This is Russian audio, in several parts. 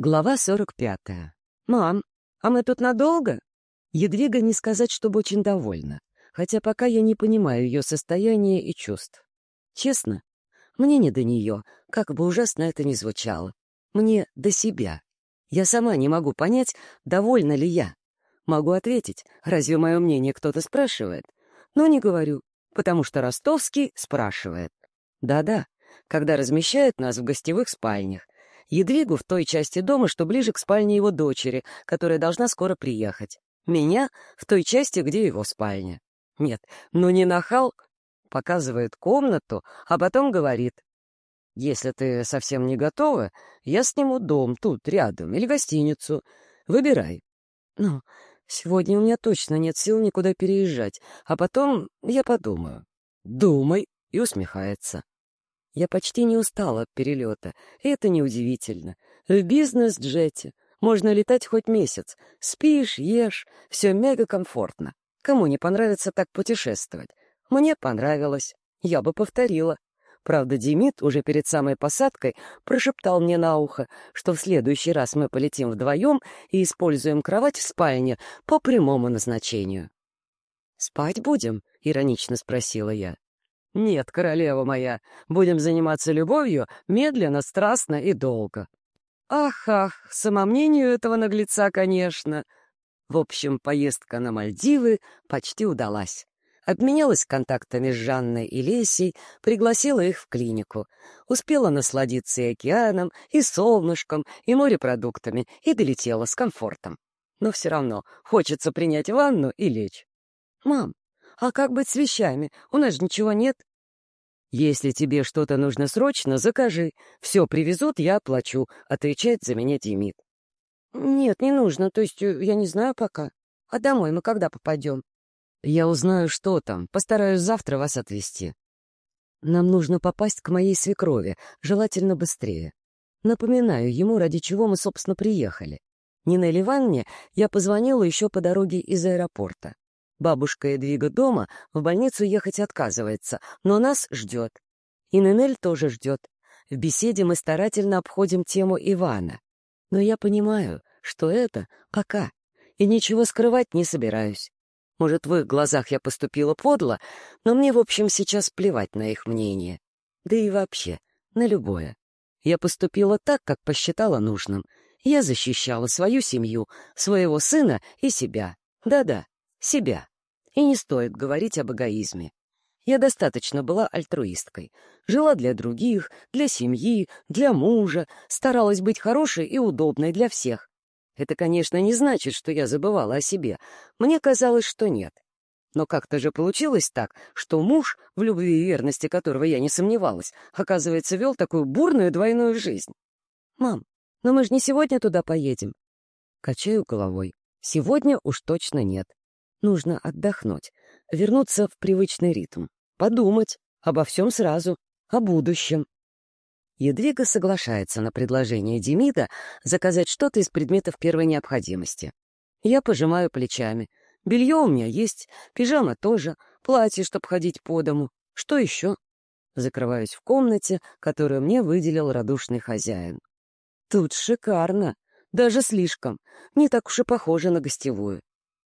Глава 45. «Мам, а мы тут надолго?» Едвига не сказать, чтобы очень довольна, хотя пока я не понимаю ее состояния и чувств. Честно, мне не до нее, как бы ужасно это ни звучало. Мне до себя. Я сама не могу понять, довольна ли я. Могу ответить, разве мое мнение кто-то спрашивает? Но не говорю, потому что Ростовский спрашивает. Да-да, когда размещают нас в гостевых спальнях, Едвигу в той части дома, что ближе к спальне его дочери, которая должна скоро приехать. Меня в той части, где его спальня. Нет, ну не нахал. Показывает комнату, а потом говорит. Если ты совсем не готова, я сниму дом тут, рядом, или гостиницу. Выбирай. Ну, сегодня у меня точно нет сил никуда переезжать, а потом я подумаю. Думай, и усмехается. Я почти не устала от перелета, это неудивительно. В бизнес-джете можно летать хоть месяц. Спишь, ешь, все мега комфортно. Кому не понравится так путешествовать? Мне понравилось. Я бы повторила. Правда, Демид уже перед самой посадкой прошептал мне на ухо, что в следующий раз мы полетим вдвоем и используем кровать в спальне по прямому назначению. «Спать будем?» — иронично спросила я. «Нет, королева моя, будем заниматься любовью медленно, страстно и долго». Ах-ах, самомнению этого наглеца, конечно. В общем, поездка на Мальдивы почти удалась. Обменялась контактами с Жанной и Лесей, пригласила их в клинику. Успела насладиться и океаном, и солнышком, и морепродуктами, и долетела с комфортом. Но все равно хочется принять ванну и лечь. «Мам, а как быть с вещами? У нас же ничего нет». «Если тебе что-то нужно срочно, закажи. Все привезут, я оплачу», — отвечает за меня Демид. «Нет, не нужно. То есть э, я не знаю пока. А домой мы когда попадем?» «Я узнаю, что там. Постараюсь завтра вас отвезти». «Нам нужно попасть к моей свекрови, желательно быстрее. Напоминаю ему, ради чего мы, собственно, приехали. Нинель Ивановне я позвонила еще по дороге из аэропорта. Бабушка Эдвига дома, в больницу ехать отказывается, но нас ждет. И Нинель тоже ждет. В беседе мы старательно обходим тему Ивана. Но я понимаю, что это пока, и ничего скрывать не собираюсь. Может, в их глазах я поступила подло, но мне, в общем, сейчас плевать на их мнение. Да и вообще, на любое. Я поступила так, как посчитала нужным. Я защищала свою семью, своего сына и себя. Да-да, себя. И не стоит говорить об эгоизме. Я достаточно была альтруисткой. Жила для других, для семьи, для мужа, старалась быть хорошей и удобной для всех. Это, конечно, не значит, что я забывала о себе. Мне казалось, что нет. Но как-то же получилось так, что муж, в любви и верности которого я не сомневалась, оказывается, вел такую бурную двойную жизнь. «Мам, но мы же не сегодня туда поедем». Качаю головой. «Сегодня уж точно нет. Нужно отдохнуть, вернуться в привычный ритм, подумать обо всем сразу, о будущем. Едвига соглашается на предложение Демида заказать что-то из предметов первой необходимости. Я пожимаю плечами. Белье у меня есть, пижама тоже, платье, чтобы ходить по дому. Что еще? Закрываюсь в комнате, которую мне выделил радушный хозяин. Тут шикарно, даже слишком, не так уж и похоже на гостевую.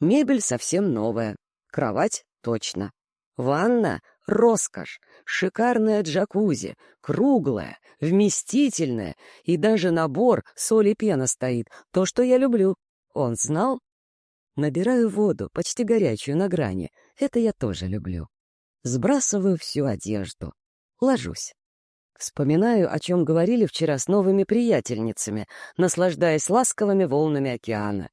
Мебель совсем новая. Кровать точно. Ванна — роскошь. Шикарная джакузи. Круглая, вместительная. И даже набор соли пена стоит. То, что я люблю. Он знал? Набираю воду, почти горячую, на грани. Это я тоже люблю. Сбрасываю всю одежду. Ложусь. Вспоминаю, о чем говорили вчера с новыми приятельницами, наслаждаясь ласковыми волнами океана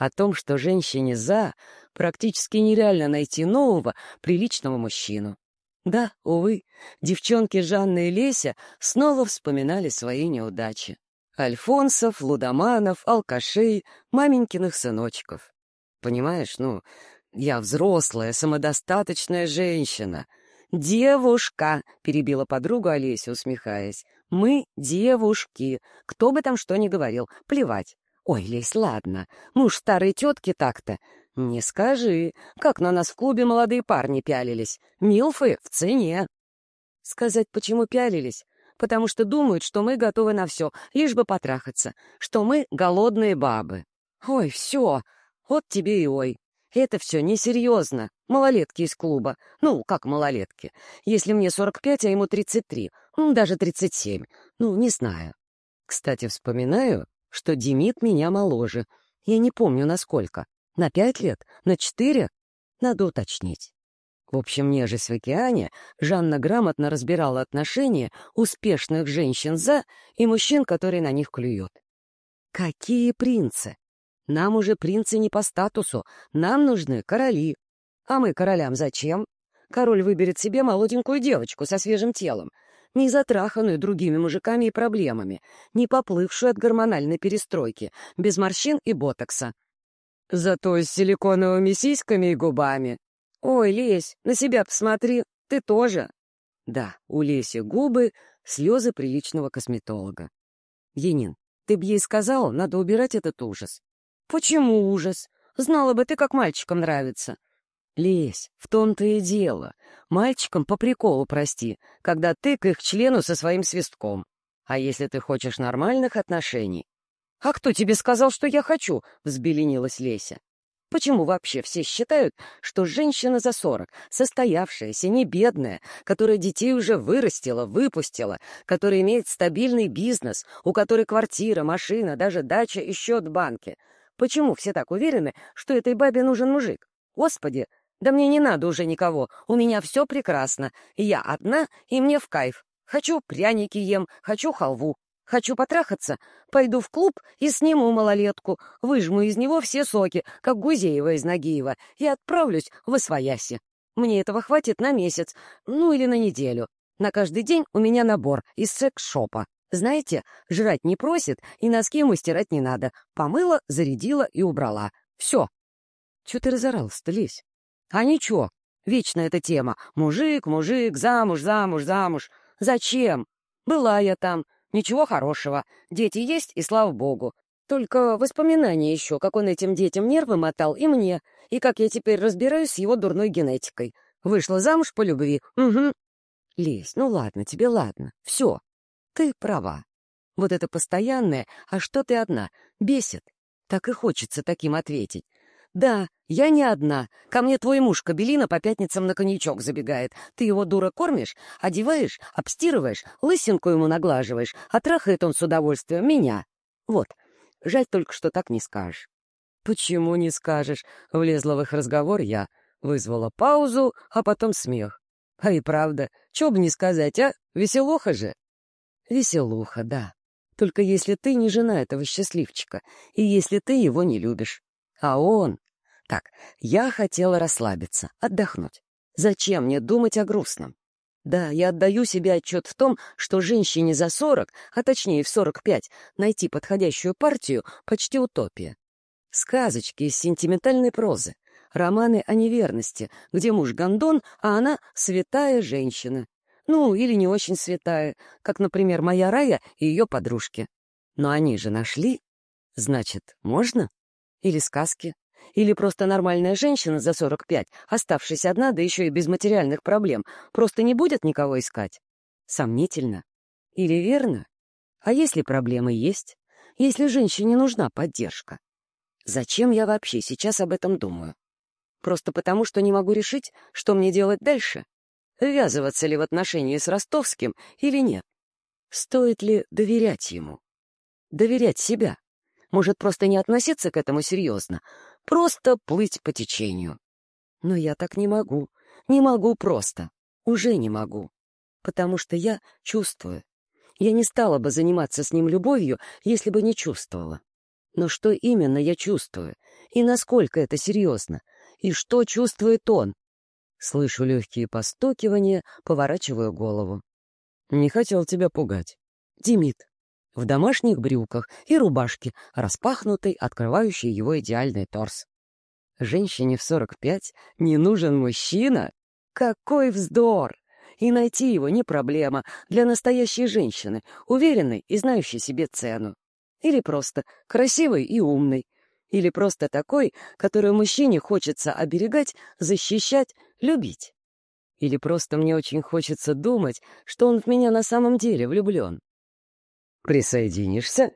о том, что женщине «за» практически нереально найти нового, приличного мужчину. Да, увы, девчонки Жанна и Леся снова вспоминали свои неудачи. Альфонсов, Лудоманов, алкашей, маменькиных сыночков. Понимаешь, ну, я взрослая, самодостаточная женщина. «Девушка!» — перебила подруга Олеся, усмехаясь. «Мы девушки. Кто бы там что ни говорил, плевать. «Ой, Лесь, ладно, муж старой тетки так-то. Не скажи, как на нас в клубе молодые парни пялились. Милфы в цене». Сказать, почему пялились? потому что думают, что мы готовы на все, лишь бы потрахаться, что мы голодные бабы. Ой, все, вот тебе и ой. Это все несерьезно. Малолетки из клуба. Ну, как малолетки. Если мне 45, а ему 33, ну, даже 37. Ну, не знаю. Кстати, вспоминаю, что Демид меня моложе. Я не помню, насколько. На пять лет? На четыре? Надо уточнить. В общем, нежесть в океане, Жанна грамотно разбирала отношения успешных женщин за и мужчин, которые на них клюют. Какие принцы! Нам уже принцы не по статусу, нам нужны короли. А мы королям зачем? Король выберет себе молоденькую девочку со свежим телом, не затраханную другими мужиками и проблемами, не поплывшую от гормональной перестройки, без морщин и ботокса. Зато с силиконовыми сиськами и губами. Ой, Лесь, на себя посмотри, ты тоже. Да, у Леси губы, слезы приличного косметолога. Енин, ты б ей сказал, надо убирать этот ужас. «Почему ужас? Знала бы ты, как мальчикам нравится». «Лезь, в том-то и дело. Мальчикам по приколу прости, когда ты к их члену со своим свистком. А если ты хочешь нормальных отношений...» «А кто тебе сказал, что я хочу?» — взбеленилась Леся. Почему вообще все считают, что женщина за сорок, состоявшаяся, не бедная, которая детей уже вырастила, выпустила, которая имеет стабильный бизнес, у которой квартира, машина, даже дача и счет в банке — Почему все так уверены, что этой бабе нужен мужик? Господи, да мне не надо уже никого, у меня все прекрасно. Я одна, и мне в кайф. Хочу пряники ем, хочу халву. Хочу потрахаться, пойду в клуб и сниму малолетку, выжму из него все соки, как Гузеева из Нагиева, и отправлюсь в Освояси. Мне этого хватит на месяц, ну или на неделю. На каждый день у меня набор из секс-шопа. Знаете, жрать не просит, и носки ему стирать не надо. Помыла, зарядила и убрала. Все. Чего ты разорался-то, Лесь? А ничего. Вечно эта тема. Мужик, мужик, замуж, замуж, замуж. Зачем? Была я там. Ничего хорошего. Дети есть, и слава богу. Только воспоминания еще, как он этим детям нервы мотал, и мне, и как я теперь разбираюсь с его дурной генетикой. Вышла замуж по любви. Угу. Лесь, ну ладно тебе, ладно. Все. Ты права. Вот это постоянное «а что ты одна?» бесит. Так и хочется таким ответить. «Да, я не одна. Ко мне твой муж Кабелина по пятницам на коньячок забегает. Ты его, дура, кормишь, одеваешь, обстирываешь, лысинку ему наглаживаешь, а трахает он с удовольствием меня. Вот, жаль только, что так не скажешь». «Почему не скажешь?» — влезла в их разговор я. Вызвала паузу, а потом смех. А и правда, чё бы не сказать, а? Веселуха же. Веселуха, да. Только если ты не жена этого счастливчика, и если ты его не любишь. А он... Так, я хотела расслабиться, отдохнуть. Зачем мне думать о грустном? Да, я отдаю себе отчет в том, что женщине за сорок, а точнее в сорок пять, найти подходящую партию — почти утопия. Сказочки из сентиментальной прозы, романы о неверности, где муж гондон, а она — святая женщина, ну, или не очень святая, как, например, моя Рая и ее подружки. Но они же нашли. Значит, можно? Или сказки? Или просто нормальная женщина за 45, оставшись одна, да еще и без материальных проблем, просто не будет никого искать? Сомнительно. Или верно? А если проблемы есть? Если женщине нужна поддержка? Зачем я вообще сейчас об этом думаю? Просто потому, что не могу решить, что мне делать дальше? ввязываться ли в отношения с Ростовским или нет. Стоит ли доверять ему? Доверять себя? Может, просто не относиться к этому серьезно? Просто плыть по течению? Но я так не могу. Не могу просто. Уже не могу. Потому что я чувствую. Я не стала бы заниматься с ним любовью, если бы не чувствовала. Но что именно я чувствую? И насколько это серьезно? И что чувствует он? Слышу легкие постукивания, поворачиваю голову. Не хотел тебя пугать. Демид. В домашних брюках и рубашке, распахнутой, открывающей его идеальный торс. Женщине в сорок пять не нужен мужчина? Какой вздор! И найти его не проблема для настоящей женщины, уверенной и знающей себе цену. Или просто красивой и умной, или просто такой, которую мужчине хочется оберегать, защищать, любить. Или просто мне очень хочется думать, что он в меня на самом деле влюблен. «Присоединишься?»